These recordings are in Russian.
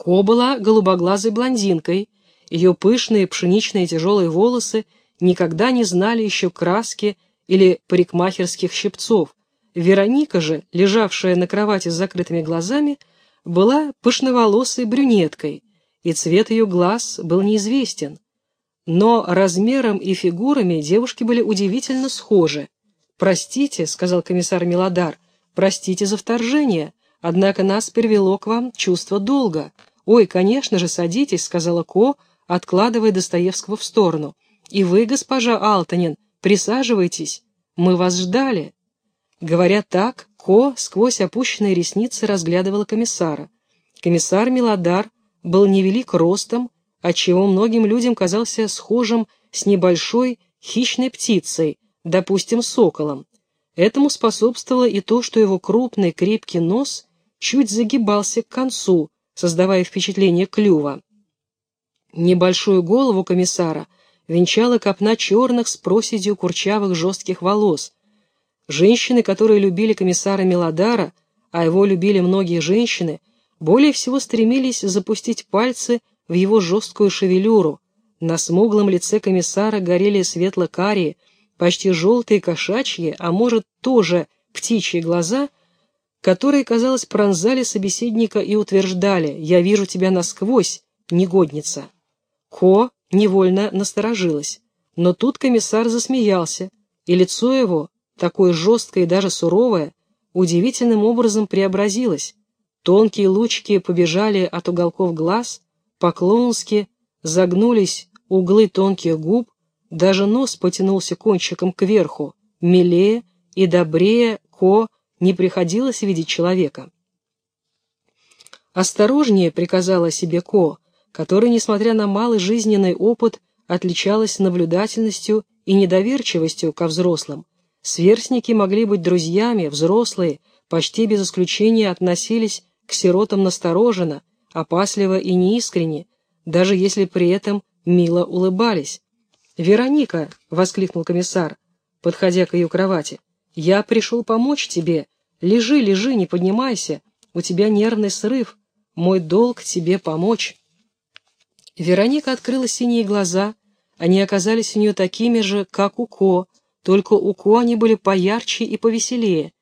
Ко была голубоглазой блондинкой, ее пышные пшеничные тяжелые волосы никогда не знали еще краски или парикмахерских щипцов. Вероника же, лежавшая на кровати с закрытыми глазами, была пышноволосой брюнеткой, и цвет ее глаз был неизвестен. Но размером и фигурами девушки были удивительно схожи. «Простите», — сказал комиссар Милодар, — «простите за вторжение, однако нас привело к вам чувство долга. «Ой, конечно же, садитесь», — сказала Ко, откладывая Достоевского в сторону. «И вы, госпожа Алтанин, присаживайтесь. Мы вас ждали». Говоря так, Ко сквозь опущенные ресницы разглядывала комиссара. Комиссар Милодар был невелик ростом, отчего многим людям казался схожим с небольшой хищной птицей, допустим, соколом. Этому способствовало и то, что его крупный крепкий нос чуть загибался к концу, создавая впечатление клюва. Небольшую голову комиссара венчала копна черных с проседью курчавых жестких волос. Женщины, которые любили комиссара Мелодара, а его любили многие женщины, более всего стремились запустить пальцы в его жесткую шевелюру. На смуглом лице комиссара горели светло-карие, почти желтые кошачьи, а может тоже птичьи глаза — которые, казалось, пронзали собеседника и утверждали «Я вижу тебя насквозь, негодница». Ко невольно насторожилась, но тут комиссар засмеялся, и лицо его, такое жесткое и даже суровое, удивительным образом преобразилось. Тонкие лучки побежали от уголков глаз, по-клоунски загнулись углы тонких губ, даже нос потянулся кончиком кверху, милее и добрее Ко не приходилось видеть человека. «Осторожнее», — приказала себе Ко, который, несмотря на малый жизненный опыт, отличалась наблюдательностью и недоверчивостью ко взрослым. Сверстники могли быть друзьями, взрослые, почти без исключения относились к сиротам настороженно, опасливо и неискренне, даже если при этом мило улыбались. «Вероника!» — воскликнул комиссар, подходя к ее кровати. «Я пришел помочь тебе. Лежи, лежи, не поднимайся. У тебя нервный срыв. Мой долг тебе помочь». Вероника открыла синие глаза. Они оказались у нее такими же, как у Ко, только у Ко они были поярче и повеселее.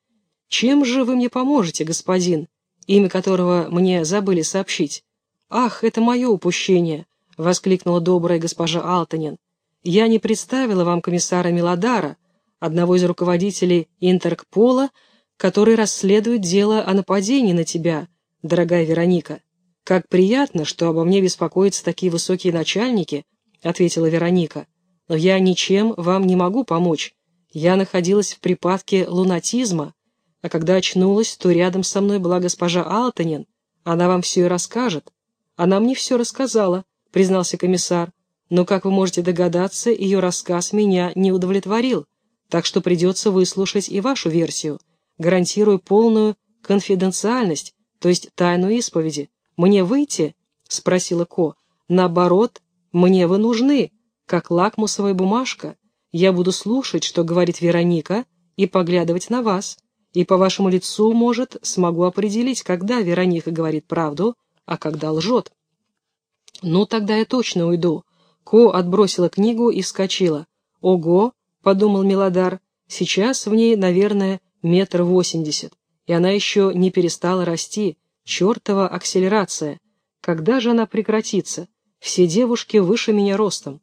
«Чем же вы мне поможете, господин?» имя которого мне забыли сообщить. «Ах, это мое упущение!» — воскликнула добрая госпожа Алтанин. «Я не представила вам комиссара Милодара, одного из руководителей Интеркпола, который расследует дело о нападении на тебя, дорогая Вероника. Как приятно, что обо мне беспокоятся такие высокие начальники, ответила Вероника. Но я ничем вам не могу помочь. Я находилась в припадке лунатизма, а когда очнулась, то рядом со мной была госпожа Алтанин. Она вам все и расскажет. Она мне все рассказала, признался комиссар. Но, как вы можете догадаться, ее рассказ меня не удовлетворил так что придется выслушать и вашу версию. Гарантирую полную конфиденциальность, то есть тайну исповеди. Мне выйти?» — спросила Ко. «Наоборот, мне вы нужны, как лакмусовая бумажка. Я буду слушать, что говорит Вероника, и поглядывать на вас. И по вашему лицу, может, смогу определить, когда Вероника говорит правду, а когда лжет». «Ну, тогда я точно уйду». Ко отбросила книгу и вскочила. «Ого, — подумал Милодар, — сейчас в ней, наверное, метр восемьдесят, и она еще не перестала расти, чертова акселерация. Когда же она прекратится? Все девушки выше меня ростом.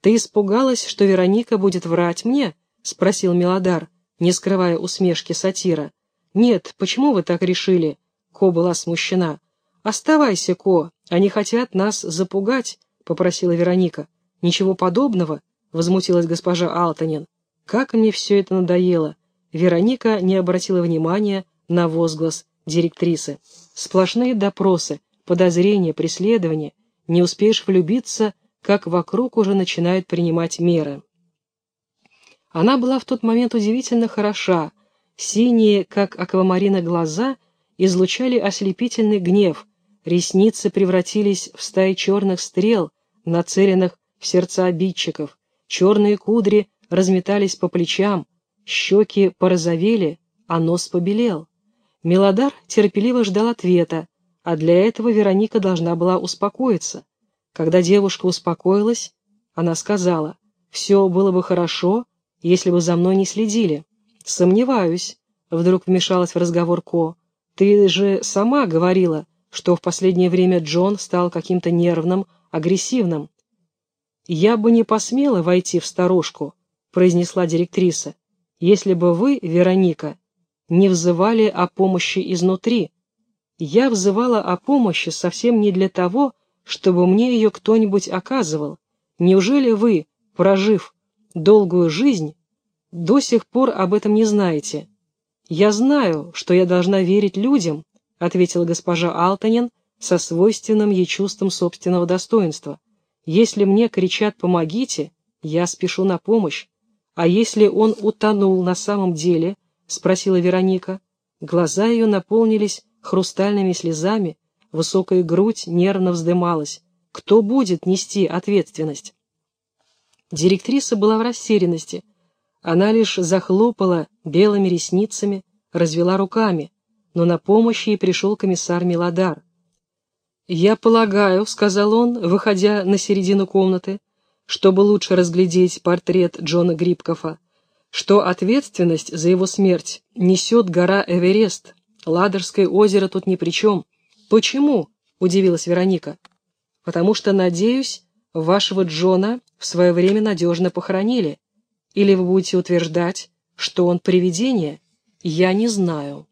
Ты испугалась, что Вероника будет врать мне? — спросил Милодар, не скрывая усмешки сатира. Нет, почему вы так решили? Ко была смущена. Оставайся, Ко, они хотят нас запугать, — попросила Вероника. Ничего подобного, — возмутилась госпожа Алтанин. «Как мне все это надоело!» Вероника не обратила внимания на возглас директрисы. «Сплошные допросы, подозрения, преследования. Не успеешь влюбиться, как вокруг уже начинают принимать меры». Она была в тот момент удивительно хороша. Синие, как аквамарина, глаза излучали ослепительный гнев, ресницы превратились в стаи черных стрел, нацеленных в сердца обидчиков, Черные кудри разметались по плечам, щеки порозовели, а нос побелел. Мелодар терпеливо ждал ответа, а для этого Вероника должна была успокоиться. Когда девушка успокоилась, она сказала, «Все было бы хорошо, если бы за мной не следили». «Сомневаюсь», — вдруг вмешалась в разговор Ко. «Ты же сама говорила, что в последнее время Джон стал каким-то нервным, агрессивным». «Я бы не посмела войти в сторожку», — произнесла директриса, «если бы вы, Вероника, не взывали о помощи изнутри. Я взывала о помощи совсем не для того, чтобы мне ее кто-нибудь оказывал. Неужели вы, прожив долгую жизнь, до сих пор об этом не знаете? Я знаю, что я должна верить людям, ответила госпожа Алтанин со свойственным ей чувством собственного достоинства. Если мне кричат «помогите», я спешу на помощь. А если он утонул на самом деле, спросила Вероника. Глаза ее наполнились хрустальными слезами, высокая грудь нервно вздымалась. Кто будет нести ответственность? Директриса была в растерянности. Она лишь захлопала белыми ресницами, развела руками, но на помощь ей пришел комиссар Милодар. «Я полагаю», — сказал он, выходя на середину комнаты, чтобы лучше разглядеть портрет Джона Грибкофа, что ответственность за его смерть несет гора Эверест. Ладожское озеро тут ни при чем. Почему? Удивилась Вероника. Потому что, надеюсь, вашего Джона в свое время надежно похоронили. Или вы будете утверждать, что он привидение? Я не знаю.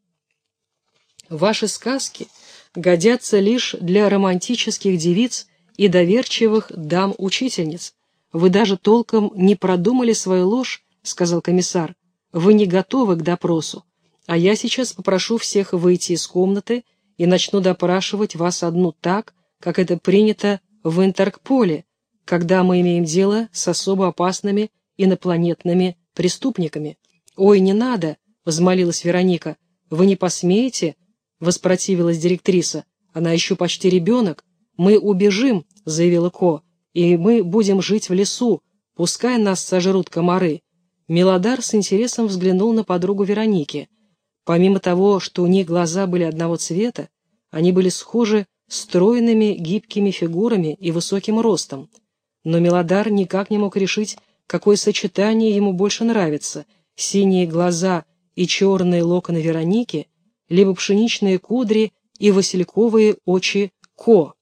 Ваши сказки годятся лишь для романтических девиц и доверчивых дам-учительниц. Вы даже толком не продумали свою ложь — сказал комиссар, — «вы не готовы к допросу, а я сейчас попрошу всех выйти из комнаты и начну допрашивать вас одну так, как это принято в Интеркполе, когда мы имеем дело с особо опасными инопланетными преступниками». «Ой, не надо!» — взмолилась Вероника. «Вы не посмеете?» — воспротивилась директриса. «Она еще почти ребенок. Мы убежим», — заявила Ко, — «и мы будем жить в лесу. Пускай нас сожрут комары. Мелодар с интересом взглянул на подругу Вероники. Помимо того, что у них глаза были одного цвета, они были схожи стройными гибкими фигурами и высоким ростом. Но Мелодар никак не мог решить, какое сочетание ему больше нравится — синие глаза и черные локоны Вероники, либо пшеничные кудри и васильковые очи Ко.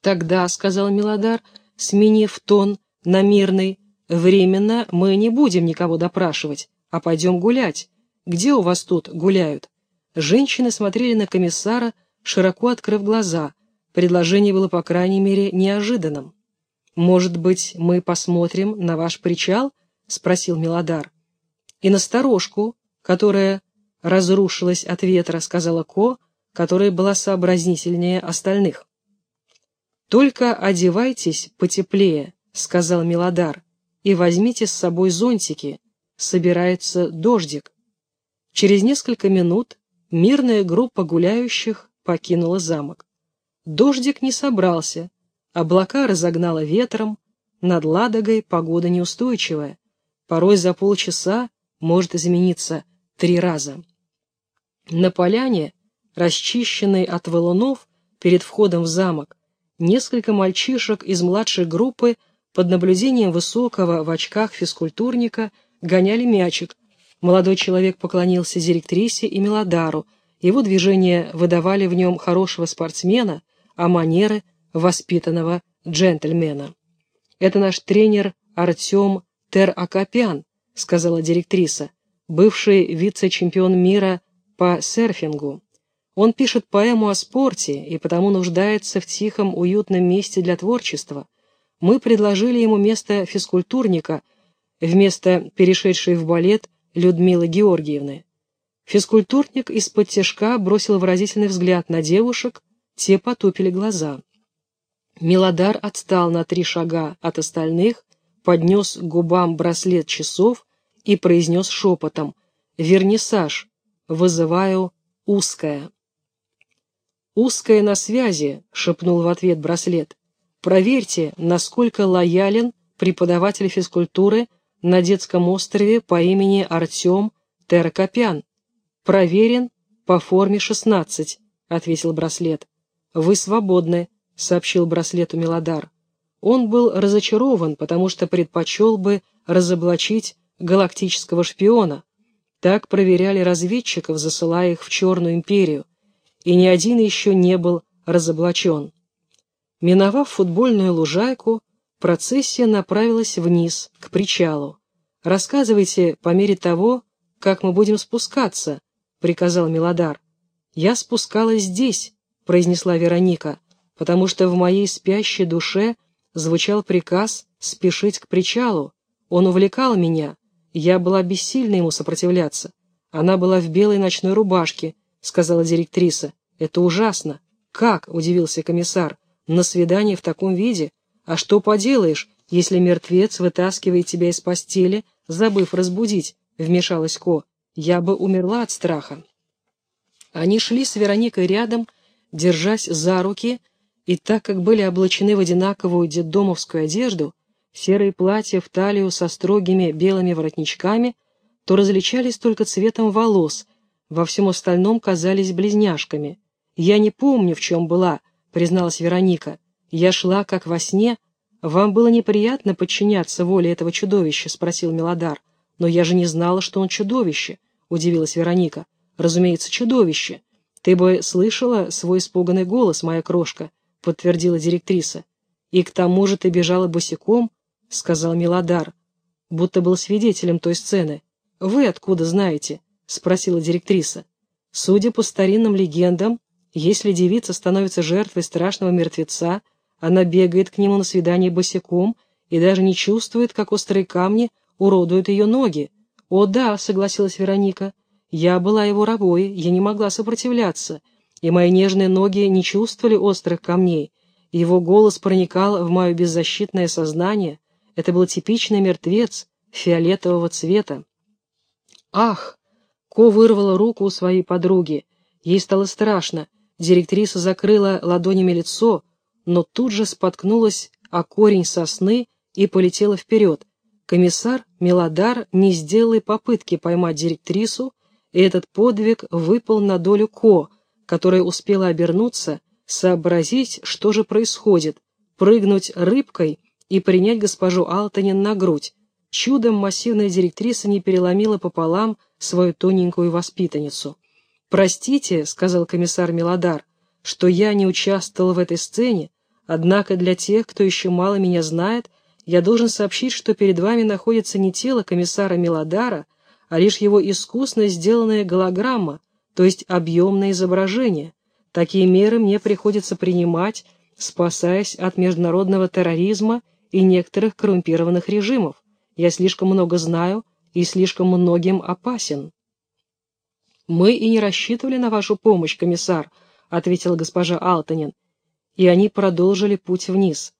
«Тогда», — сказал Мелодар, сменив тон на мирный, Временно мы не будем никого допрашивать, а пойдем гулять. Где у вас тут гуляют? Женщины смотрели на комиссара, широко открыв глаза. Предложение было, по крайней мере, неожиданным. «Может быть, мы посмотрим на ваш причал?» — спросил Милодар. «И на сторожку, которая разрушилась от ветра», — сказала Ко, которая была сообразнительнее остальных. «Только одевайтесь потеплее», — сказал Милодар и возьмите с собой зонтики, собирается дождик. Через несколько минут мирная группа гуляющих покинула замок. Дождик не собрался, облака разогнало ветром, над Ладогой погода неустойчивая, порой за полчаса может измениться три раза. На поляне, расчищенной от валунов перед входом в замок, несколько мальчишек из младшей группы под наблюдением высокого в очках физкультурника гоняли мячик. Молодой человек поклонился директрисе и Мелодару. Его движения выдавали в нем хорошего спортсмена, а манеры — воспитанного джентльмена. «Это наш тренер Артем Тер-Акопян», — сказала директриса, бывший вице-чемпион мира по серфингу. Он пишет поэму о спорте и потому нуждается в тихом, уютном месте для творчества мы предложили ему место физкультурника вместо перешедшей в балет Людмилы Георгиевны. Физкультурник из-под тяжка бросил выразительный взгляд на девушек, те потупили глаза. Милодар отстал на три шага от остальных, поднес к губам браслет часов и произнес шепотом «Вернисаж, вызываю узкое». «Узкое на связи», — шепнул в ответ браслет. Проверьте, насколько лоялен преподаватель физкультуры на детском острове по имени Артем Теркопян. Проверен по форме 16. — ответил браслет. «Вы свободны», — сообщил браслету Мелодар. Он был разочарован, потому что предпочел бы разоблачить галактического шпиона. Так проверяли разведчиков, засылая их в Черную империю, и ни один еще не был разоблачен. Миновав футбольную лужайку, процессия направилась вниз, к причалу. «Рассказывайте по мере того, как мы будем спускаться», — приказал Милодар. «Я спускалась здесь», — произнесла Вероника, «потому что в моей спящей душе звучал приказ спешить к причалу. Он увлекал меня, я была бессильна ему сопротивляться. Она была в белой ночной рубашке», — сказала директриса. «Это ужасно». «Как?» — удивился комиссар. «На свидание в таком виде? А что поделаешь, если мертвец вытаскивает тебя из постели забыв разбудить», — вмешалась Ко. «Я бы умерла от страха». Они шли с Вероникой рядом, держась за руки, и так как были облачены в одинаковую детдомовскую одежду, серые платья в талию со строгими белыми воротничками, то различались только цветом волос, во всем остальном казались близняшками. «Я не помню, в чем была», — призналась Вероника. «Я шла, как во сне, «Вам было неприятно подчиняться воле этого чудовища?» — спросил Мелодар. «Но я же не знала, что он чудовище», — удивилась Вероника. «Разумеется, чудовище. Ты бы слышала свой испуганный голос, моя крошка», — подтвердила директриса. «И к тому же ты бежала босиком», — сказал Мелодар, будто был свидетелем той сцены. «Вы откуда знаете?» — спросила директриса. «Судя по старинным легендам, если девица становится жертвой страшного мертвеца, — она бегает к нему на свидание босиком и даже не чувствует, как острые камни уродуют ее ноги. «О да», — согласилась Вероника, — «я была его рабой, я не могла сопротивляться, и мои нежные ноги не чувствовали острых камней. Его голос проникал в мое беззащитное сознание. Это был типичный мертвец фиолетового цвета. «Ах!» — Ко вырвала руку у своей подруги. Ей стало страшно. Директриса закрыла ладонями лицо, но тут же споткнулась о корень сосны и полетела вперед. Комиссар Мелодар не сделал попытки поймать директрису, и этот подвиг выпал на долю Ко, которая успела обернуться, сообразить, что же происходит, прыгнуть рыбкой и принять госпожу Алтанин на грудь. Чудом массивная директриса не переломила пополам свою тоненькую воспитанницу. «Простите», — сказал комиссар Мелодар, — «что я не участвовал в этой сцене, Однако для тех, кто еще мало меня знает, я должен сообщить, что перед вами находится не тело комиссара Милодара, а лишь его искусно сделанная голограмма, то есть объемное изображение. Такие меры мне приходится принимать, спасаясь от международного терроризма и некоторых коррумпированных режимов. Я слишком много знаю и слишком многим опасен. «Мы и не рассчитывали на вашу помощь, комиссар», — ответила госпожа Алтанин и они продолжили путь вниз.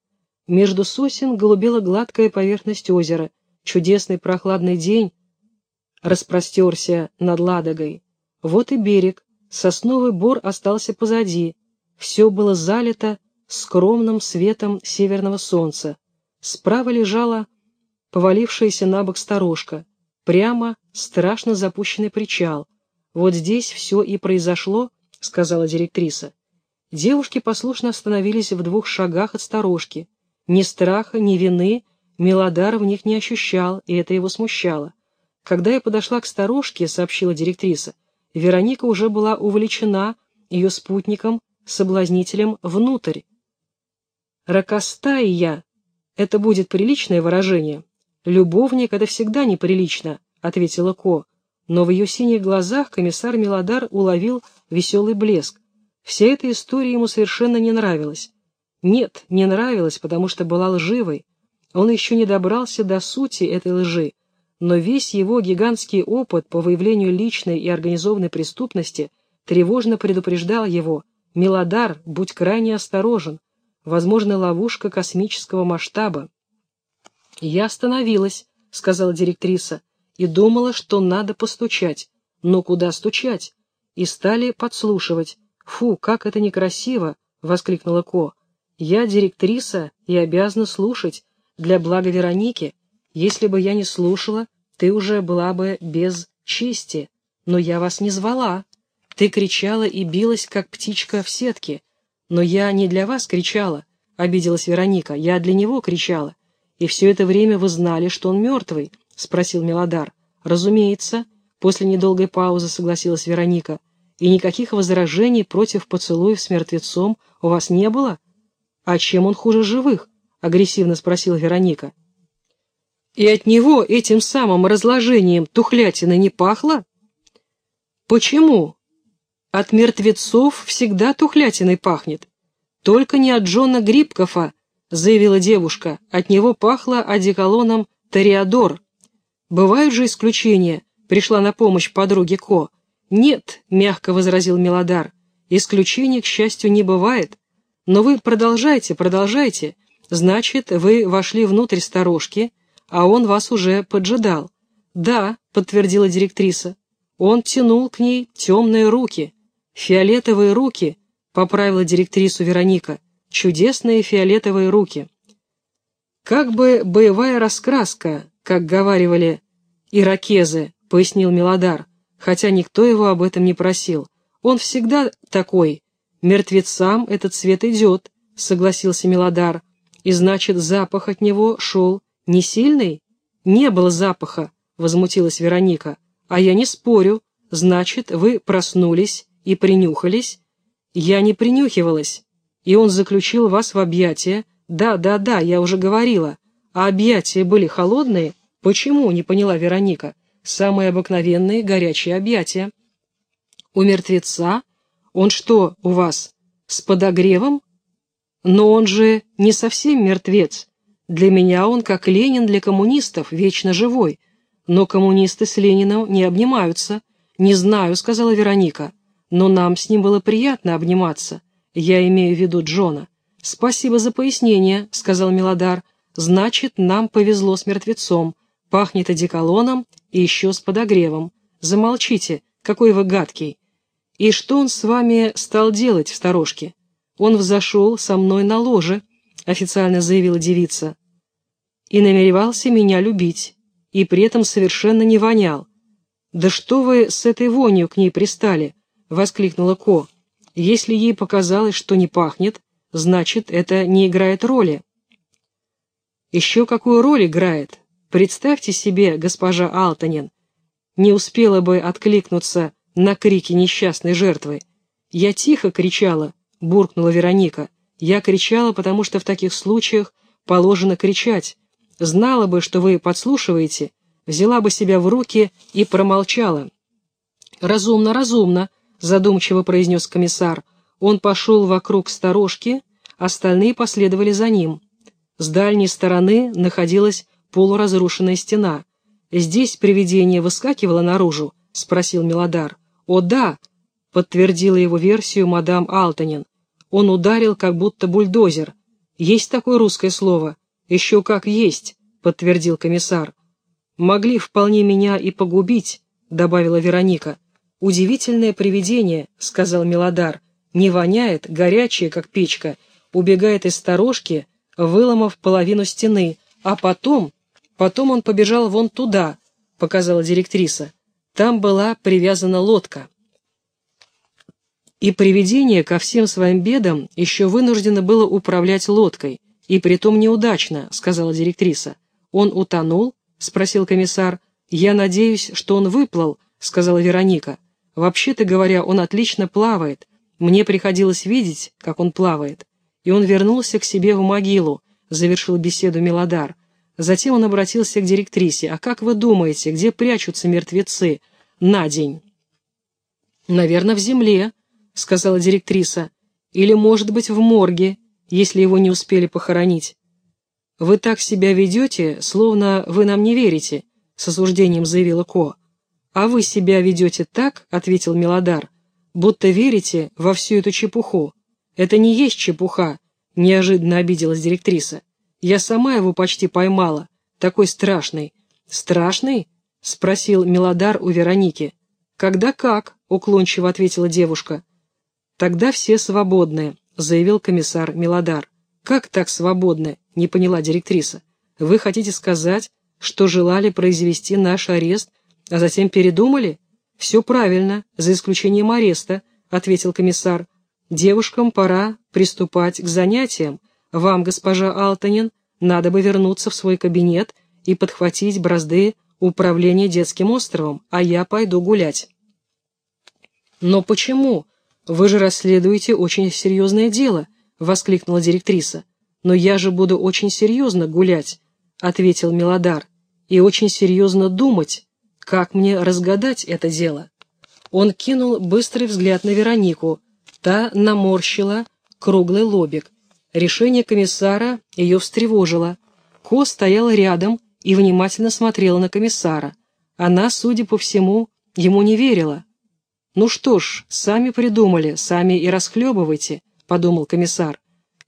Между сосен голубела гладкая поверхность озера, чудесный прохладный день распростерся над Ладогой. Вот и берег, сосновый бор остался позади, все было залито скромным светом северного солнца. Справа лежала повалившаяся на бок сторожка, прямо страшно запущенный причал. «Вот здесь все и произошло», — сказала директриса. Девушки послушно остановились в двух шагах от сторожки. Ни страха, ни вины Мелодар в них не ощущал, и это его смущало. Когда я подошла к сторожке, сообщила директриса, Вероника уже была увлечена ее спутником, соблазнителем внутрь. «Ракостая» — это будет приличное выражение. «Любовник — это всегда неприлично», — ответила Ко. Но в ее синих глазах комиссар Мелодар уловил веселый блеск. Вся эта история ему совершенно не нравилась. Нет, не нравилась, потому что была лживой. Он еще не добрался до сути этой лжи, но весь его гигантский опыт по выявлению личной и организованной преступности тревожно предупреждал его «Мелодар, будь крайне осторожен, возможно, ловушка космического масштаба». «Я остановилась», — сказала директриса, — «и думала, что надо постучать. Но куда стучать?» И стали подслушивать. «Фу, как это некрасиво!» — воскликнула Ко. «Я директриса и обязана слушать для блага Вероники. Если бы я не слушала, ты уже была бы без чести. Но я вас не звала». Ты кричала и билась, как птичка в сетке. Но я не для вас кричала, — обиделась Вероника. Я для него кричала. И все это время вы знали, что он мертвый, — спросил Мелодар. Разумеется, — после недолгой паузы согласилась Вероника. И никаких возражений против поцелуев с мертвецом у вас не было? А чем он хуже живых? — агрессивно спросила Вероника. И от него этим самым разложением тухлятины не пахло? Почему? От мертвецов всегда тухлятиной пахнет. Только не от Джона Грибкофа, заявила девушка. От него пахло одеколоном Ториадор. Бывают же исключения, пришла на помощь подруге Ко. Нет, мягко возразил Мелодар, исключений, к счастью, не бывает. Но вы продолжайте, продолжайте. Значит, вы вошли внутрь сторожки, а он вас уже поджидал. Да, подтвердила директриса. Он тянул к ней темные руки. «Фиолетовые руки», — поправила директрису Вероника, — «чудесные фиолетовые руки». «Как бы боевая раскраска, как говаривали иракезы», — пояснил Мелодар, хотя никто его об этом не просил. «Он всегда такой. Мертвецам этот цвет идет», — согласился Мелодар. «И значит, запах от него шел не сильный?» «Не было запаха», — возмутилась Вероника. «А я не спорю. Значит, вы проснулись и принюхались. Я не принюхивалась. И он заключил вас в объятия. Да, да, да, я уже говорила. А объятия были холодные? Почему, не поняла Вероника. Самые обыкновенные горячие объятия. У мертвеца? Он что, у вас, с подогревом? Но он же не совсем мертвец. Для меня он как Ленин для коммунистов, вечно живой. Но коммунисты с Лениным не обнимаются. Не знаю, сказала Вероника но нам с ним было приятно обниматься. Я имею в виду Джона. «Спасибо за пояснение», — сказал Мелодар. «Значит, нам повезло с мертвецом. Пахнет одеколоном и еще с подогревом. Замолчите, какой вы гадкий. И что он с вами стал делать в сторожке? Он взошел со мной на ложе», — официально заявила девица. «И намеревался меня любить, и при этом совершенно не вонял. Да что вы с этой вонью к ней пристали?» — воскликнула Ко. «Если ей показалось, что не пахнет, значит, это не играет роли». «Еще какую роль играет? Представьте себе, госпожа Алтанин, не успела бы откликнуться на крики несчастной жертвы. Я тихо кричала, буркнула Вероника. Я кричала, потому что в таких случаях положено кричать. Знала бы, что вы подслушиваете, взяла бы себя в руки и промолчала. «Разумно, разумно», задумчиво произнес комиссар. Он пошел вокруг сторожки, остальные последовали за ним. С дальней стороны находилась полуразрушенная стена. «Здесь привидение выскакивало наружу?» — спросил Мелодар. «О, да!» — подтвердила его версию мадам Алтанин. «Он ударил, как будто бульдозер. Есть такое русское слово?» «Еще как есть», — подтвердил комиссар. «Могли вполне меня и погубить», — добавила Вероника. «Удивительное привидение», — сказал Милодар, — «не воняет, горячее, как печка, убегает из сторожки, выломав половину стены, а потом, потом он побежал вон туда», — показала директриса. «Там была привязана лодка». И привидение ко всем своим бедам еще вынуждено было управлять лодкой, и притом неудачно, сказала директриса. «Он утонул?» — спросил комиссар. «Я надеюсь, что он выплыл», — сказала Вероника. Вообще-то говоря, он отлично плавает. Мне приходилось видеть, как он плавает. И он вернулся к себе в могилу, завершил беседу Мелодар. Затем он обратился к директрисе. «А как вы думаете, где прячутся мертвецы на день?» «Наверное, в земле», — сказала директриса. «Или, может быть, в морге, если его не успели похоронить». «Вы так себя ведете, словно вы нам не верите», — с осуждением заявила Ко. «А вы себя ведете так, — ответил Милодар, — будто верите во всю эту чепуху. Это не есть чепуха, — неожиданно обиделась директриса. Я сама его почти поймала, такой страшный. Страшный? — спросил Милодар у Вероники. «Когда как?» — уклончиво ответила девушка. «Тогда все свободны», — заявил комиссар Милодар. «Как так свободны?» — не поняла директриса. «Вы хотите сказать, что желали произвести наш арест а затем передумали? «Все правильно, за исключением ареста», — ответил комиссар. «Девушкам пора приступать к занятиям. Вам, госпожа Алтанин, надо бы вернуться в свой кабинет и подхватить бразды управления детским островом, а я пойду гулять». «Но почему? Вы же расследуете очень серьезное дело», — воскликнула директриса. «Но я же буду очень серьезно гулять», — ответил Милодар, «и очень серьезно думать, как мне разгадать это дело». Он кинул быстрый взгляд на Веронику. Та наморщила круглый лобик. Решение комиссара ее встревожило. Ко стояла рядом и внимательно смотрела на комиссара. Она, судя по всему, ему не верила. «Ну что ж, сами придумали, сами и расхлебывайте», — подумал комиссар.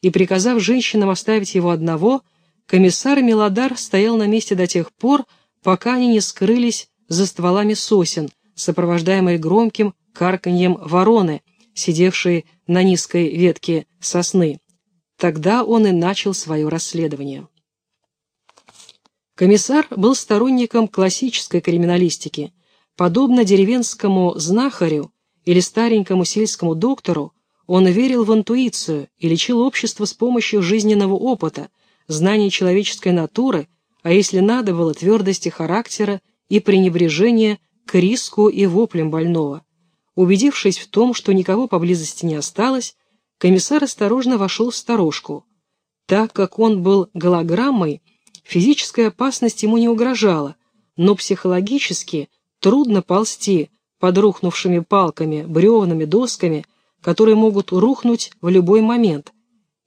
И, приказав женщинам оставить его одного, комиссар Мелодар стоял на месте до тех пор, пока они не скрылись за стволами сосен, сопровождаемые громким карканьем вороны, сидевшей на низкой ветке сосны. Тогда он и начал свое расследование. Комиссар был сторонником классической криминалистики. Подобно деревенскому знахарю или старенькому сельскому доктору, он верил в интуицию и лечил общество с помощью жизненного опыта, знаний человеческой натуры, а если надо было твердости характера и пренебрежения к риску и воплям больного. Убедившись в том, что никого поблизости не осталось, комиссар осторожно вошел в сторожку. Так как он был голограммой, физическая опасность ему не угрожала, но психологически трудно ползти под рухнувшими палками, бревнами, досками, которые могут рухнуть в любой момент.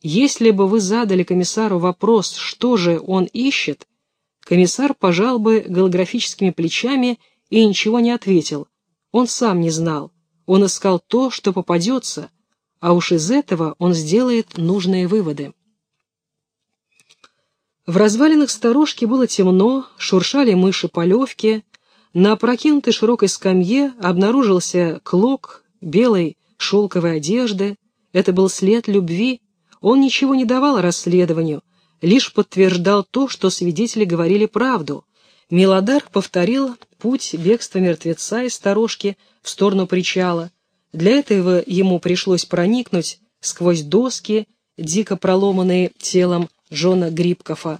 Если бы вы задали комиссару вопрос, что же он ищет, комиссар пожал бы голографическими плечами и ничего не ответил. Он сам не знал. Он искал то, что попадется, а уж из этого он сделает нужные выводы. В развалинах сторожки было темно, шуршали мыши-полевки. На опрокинутой широкой скамье обнаружился клок белой шелковой одежды. Это был след любви. Он ничего не давал расследованию, лишь подтверждал то, что свидетели говорили правду. Милодар повторил путь бегства мертвеца из сторожки в сторону причала. Для этого ему пришлось проникнуть сквозь доски, дико проломанные телом Джона Грибкофа.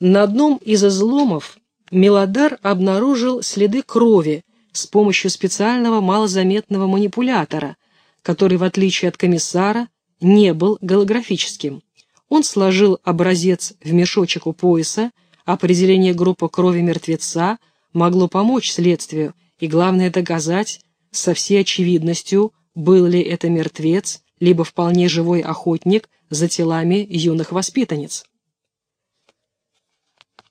На одном из изломов Мелодар обнаружил следы крови с помощью специального малозаметного манипулятора, который, в отличие от комиссара, не был голографическим. Он сложил образец в мешочек у пояса, определение группы крови мертвеца могло помочь следствию и, главное, доказать со всей очевидностью, был ли это мертвец, либо вполне живой охотник за телами юных воспитанниц.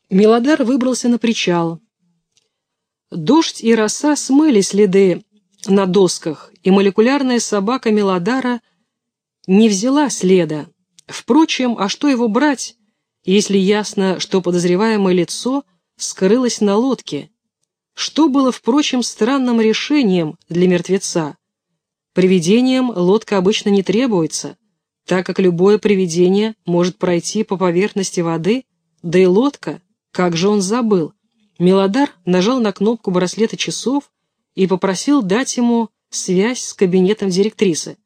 Милодар выбрался на причал. Дождь и роса смыли следы на досках, и молекулярная собака Милодара не взяла следа. Впрочем, а что его брать, если ясно, что подозреваемое лицо скрылось на лодке? Что было, впрочем, странным решением для мертвеца? Привидениям лодка обычно не требуется, так как любое привидение может пройти по поверхности воды, да и лодка, как же он забыл. Мелодар нажал на кнопку браслета часов и попросил дать ему связь с кабинетом директрисы.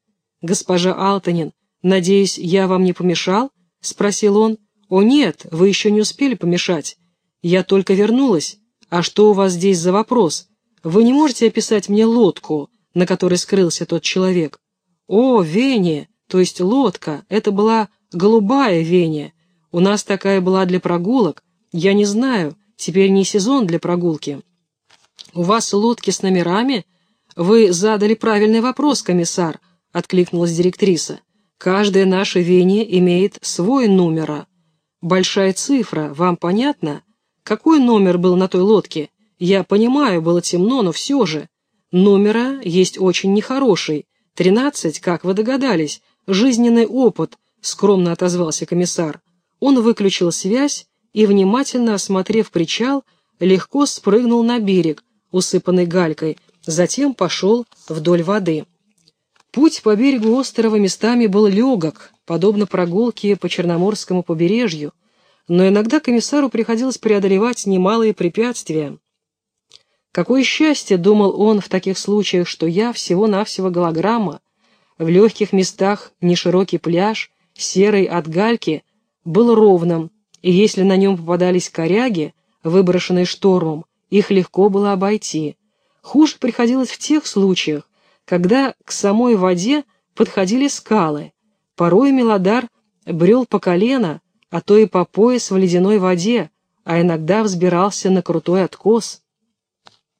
«Госпожа Алтанин, надеюсь, я вам не помешал?» — спросил он. «О нет, вы еще не успели помешать. Я только вернулась. А что у вас здесь за вопрос? Вы не можете описать мне лодку, на которой скрылся тот человек?» «О, Вене, то есть лодка, это была голубая Вене. У нас такая была для прогулок. Я не знаю, теперь не сезон для прогулки». «У вас лодки с номерами?» «Вы задали правильный вопрос, комиссар», — откликнулась директриса. «Каждая наша Вене имеет свой номера. Большая цифра, вам понятно? Какой номер был на той лодке? Я понимаю, было темно, но все же. Номера есть очень нехороший. Тринадцать, как вы догадались, жизненный опыт», — скромно отозвался комиссар. Он выключил связь и, внимательно осмотрев причал, легко спрыгнул на берег, усыпанный галькой, затем пошел вдоль воды. Путь по берегу острова местами был легок, подобно прогулке по Черноморскому побережью, но иногда комиссару приходилось преодолевать немалые препятствия. Какое счастье, думал он в таких случаях, что я всего-навсего голограмма. В легких местах неширокий пляж, серый от гальки, был ровным, и если на нем попадались коряги, выброшенные штормом, их легко было обойти. Хуже приходилось в тех случаях, когда к самой воде подходили скалы. Порой Мелодар брел по колено, а то и по пояс в ледяной воде, а иногда взбирался на крутой откос.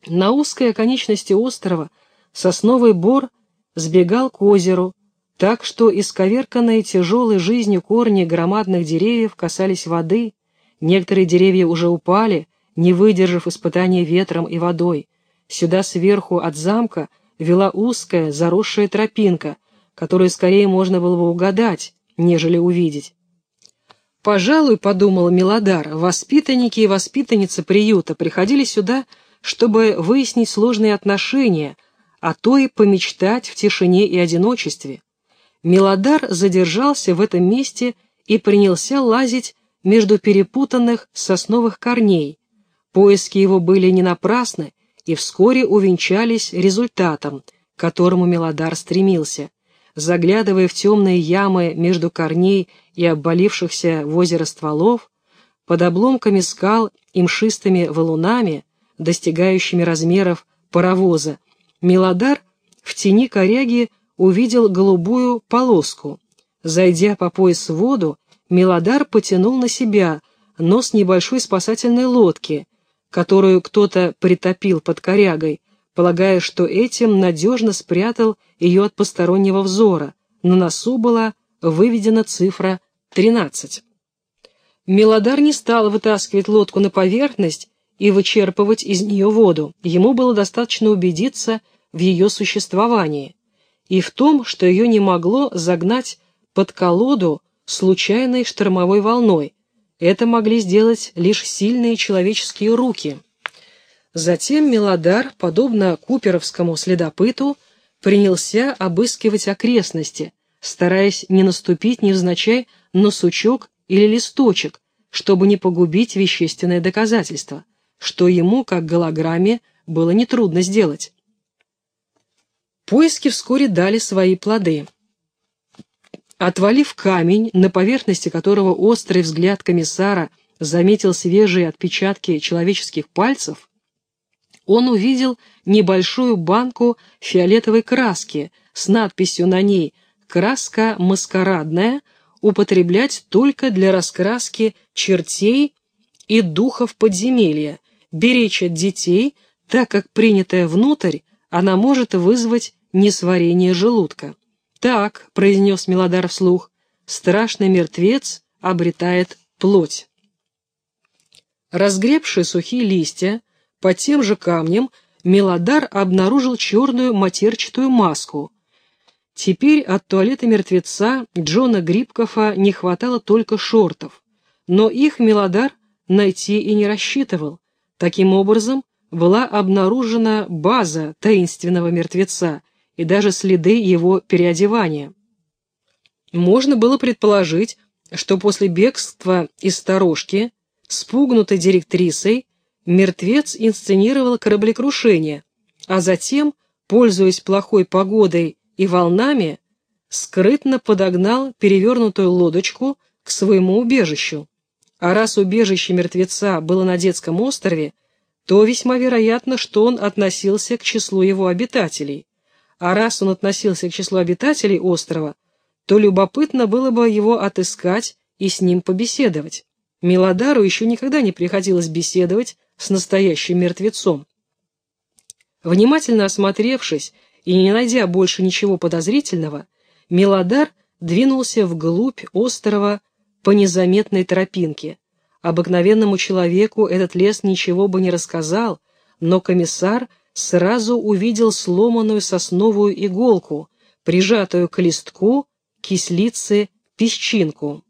На узкой оконечности острова сосновый бор сбегал к озеру, так что исковерканные тяжелой жизнью корни громадных деревьев касались воды, некоторые деревья уже упали, не выдержав испытания ветром и водой. Сюда сверху от замка вела узкая, заросшая тропинка, которую скорее можно было бы угадать, нежели увидеть. Пожалуй, подумал Милодар, воспитанники и воспитанницы приюта приходили сюда, чтобы выяснить сложные отношения, а то и помечтать в тишине и одиночестве. Милодар задержался в этом месте и принялся лазить между перепутанных сосновых корней. Поиски его были не напрасны и вскоре увенчались результатом, к которому Милодар стремился. Заглядывая в темные ямы между корней и обвалившихся в озеро стволов, под обломками скал и мшистыми валунами, достигающими размеров паровоза, Милодар в тени коряги увидел голубую полоску. Зайдя по пояс в воду, Милодар потянул на себя нос небольшой спасательной лодки, которую кто-то притопил под корягой, полагая, что этим надежно спрятал ее от постороннего взора. На носу была выведена цифра 13. Милодар не стал вытаскивать лодку на поверхность и вычерпывать из нее воду. Ему было достаточно убедиться в ее существовании и в том, что ее не могло загнать под колоду случайной штормовой волной. Это могли сделать лишь сильные человеческие руки. Затем Мелодар, подобно куперовскому следопыту, принялся обыскивать окрестности, стараясь не наступить невзначай на сучок или листочек, чтобы не погубить вещественное доказательство, что ему, как голограмме, было нетрудно сделать. Поиски вскоре дали свои плоды. Отвалив камень, на поверхности которого острый взгляд комиссара заметил свежие отпечатки человеческих пальцев, он увидел небольшую банку фиолетовой краски с надписью на ней «Краска маскарадная, употреблять только для раскраски чертей и духов подземелья, беречь от детей, так как принятая внутрь, она может вызвать несварение желудка. «Так», — произнес Мелодар вслух, — «страшный мертвец обретает плоть». Разгребшие сухие листья, под тем же камнем Мелодар обнаружил черную матерчатую маску. Теперь от туалета мертвеца Джона Грибкофа не хватало только шортов, но их Мелодар найти и не рассчитывал. Таким образом, была обнаружена база таинственного мертвеца, и даже следы его переодевания. Можно было предположить, что после бегства из сторожки, спугнутой директрисой, мертвец инсценировал кораблекрушение, а затем, пользуясь плохой погодой и волнами, скрытно подогнал перевернутую лодочку к своему убежищу. А раз убежище мертвеца было на детском острове, то весьма вероятно, что он относился к числу его обитателей а раз он относился к числу обитателей острова, то любопытно было бы его отыскать и с ним побеседовать. Милодару еще никогда не приходилось беседовать с настоящим мертвецом. Внимательно осмотревшись и не найдя больше ничего подозрительного, Милодар двинулся вглубь острова по незаметной тропинке. Обыкновенному человеку этот лес ничего бы не рассказал, но комиссар сразу увидел сломанную сосновую иголку, прижатую к листку кислицы песчинку.